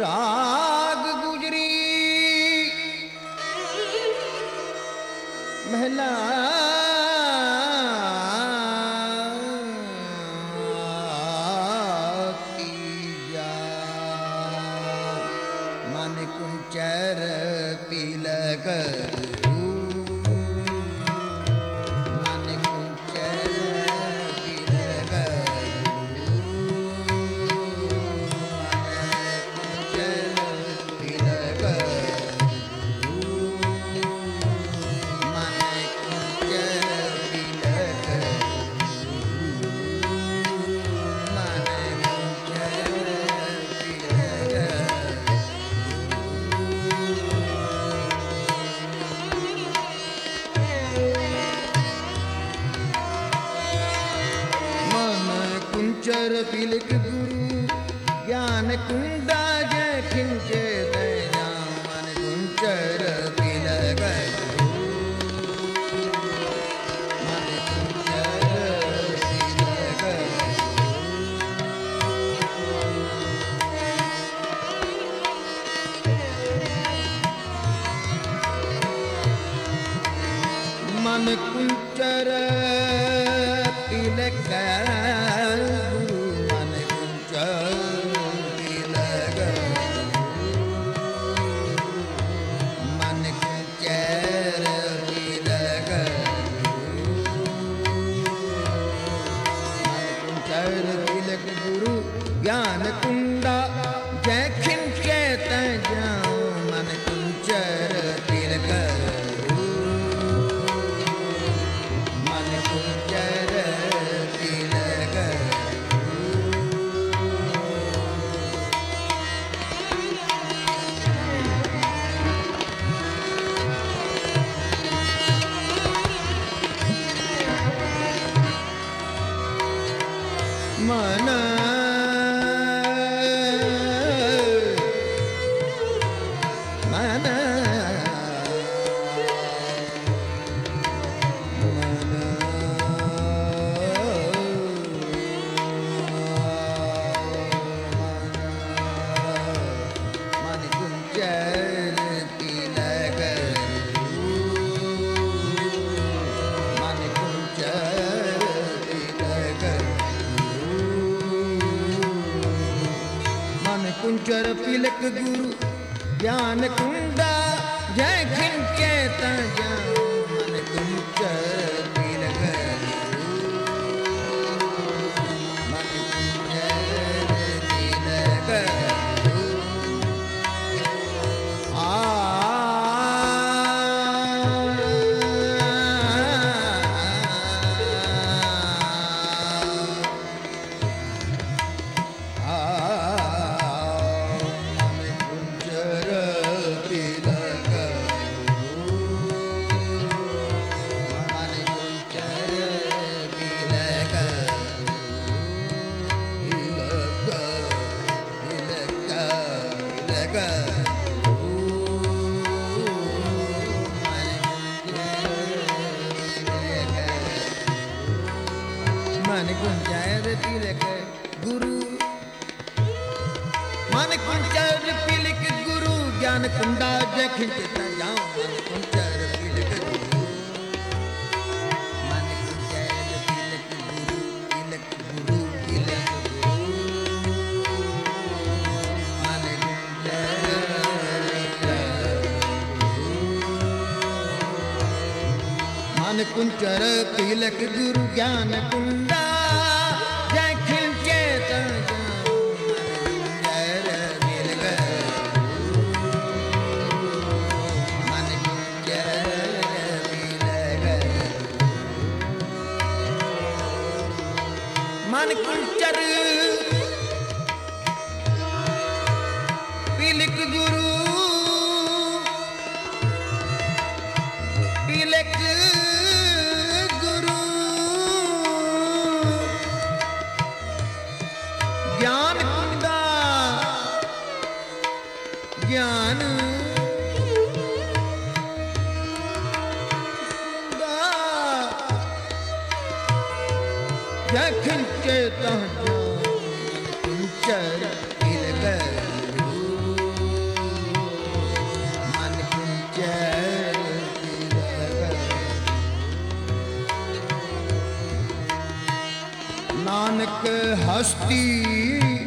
राग गुजरी। महिला कुंचर तिलक गुरु ज्ञान कुंड ਮਨ ਕੁੰਚਰ। ਪਿਲਕ ਗੁਰੂ ਪਿਲਕ ਗੁਰੂ। ਗਿਆਨ ਕੁੰਦਾ ਗਿਆਨ ਹੈ ਖਿੰਚੇ ਤਾਂ ਖਿੰਚੇ ਦਿਲ ਬਰੂ ਮਨ ਖਿੰਚੇ ਦਿਲ ਬਰੂ ਨਾਨਕ ਹਸਤੀ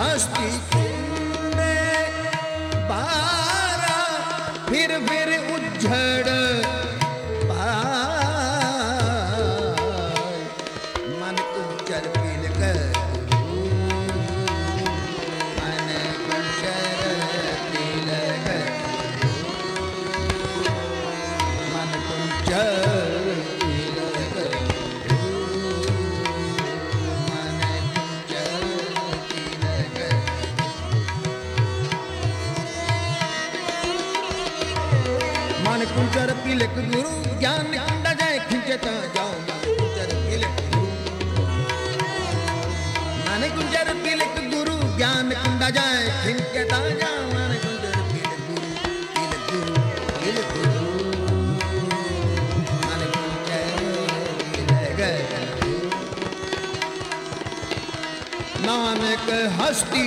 हस्ती गुरु ज्ञान कंड जाए, खिंचता जाओ गुजर तिलक। मन गुजर तिलक गुरु ज्ञान कंड जाए, खिंचता जाओ मन गुजर तिलक गुरु तिलक गुरु तिलक गुरु। मन गुजर तिलक नानक हस्ती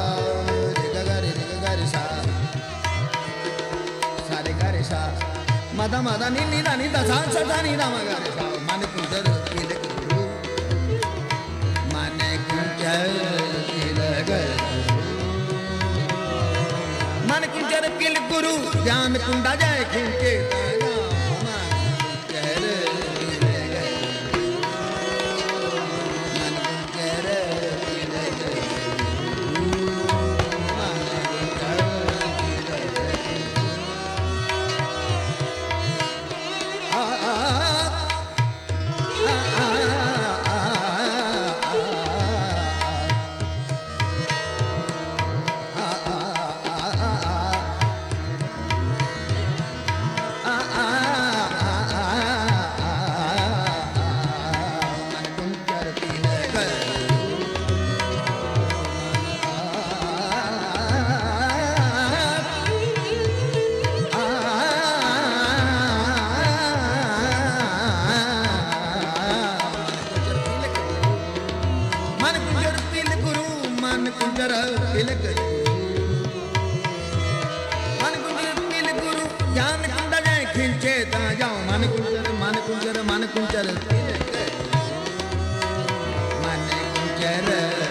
ma da ma da ni ni da ni da sa sa da ni da ma ga ri sa man kunjar pile guru man kunjar pile guru ज्ञान कुंडल खींचे ता जाओ मन कुंजर मन कुंजर मन कुंजर। मन कुंजर।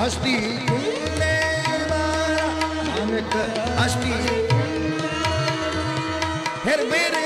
हस्ती। हस्ती। फिर मेरे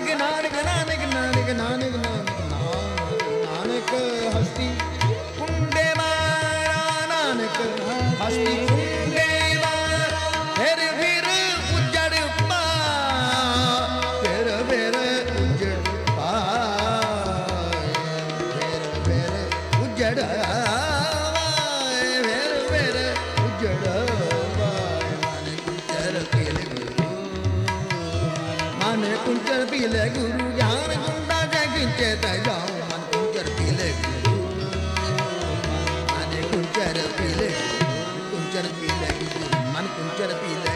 I'm gonna nigga, it. ਮਨ ਕੁੰਚਰ ਪੀਲੇ ਗੁਰੂ ਗਿਆਨ ਗੁੰਡਾ ਜਗ ਚੇਤ ਜਾਉ ਮਨ ਕੁੰਚਰ ਪੀਲੇ ਗੁਰੂ। ਮਨ ਕੁੰਚਰ ਪੀਲੇ ਕੁੰਚਰ ਪੀਲੇ ਗੁਰੂ, ਮਨ ਕੁੰਚਰ ਪੀਲੇ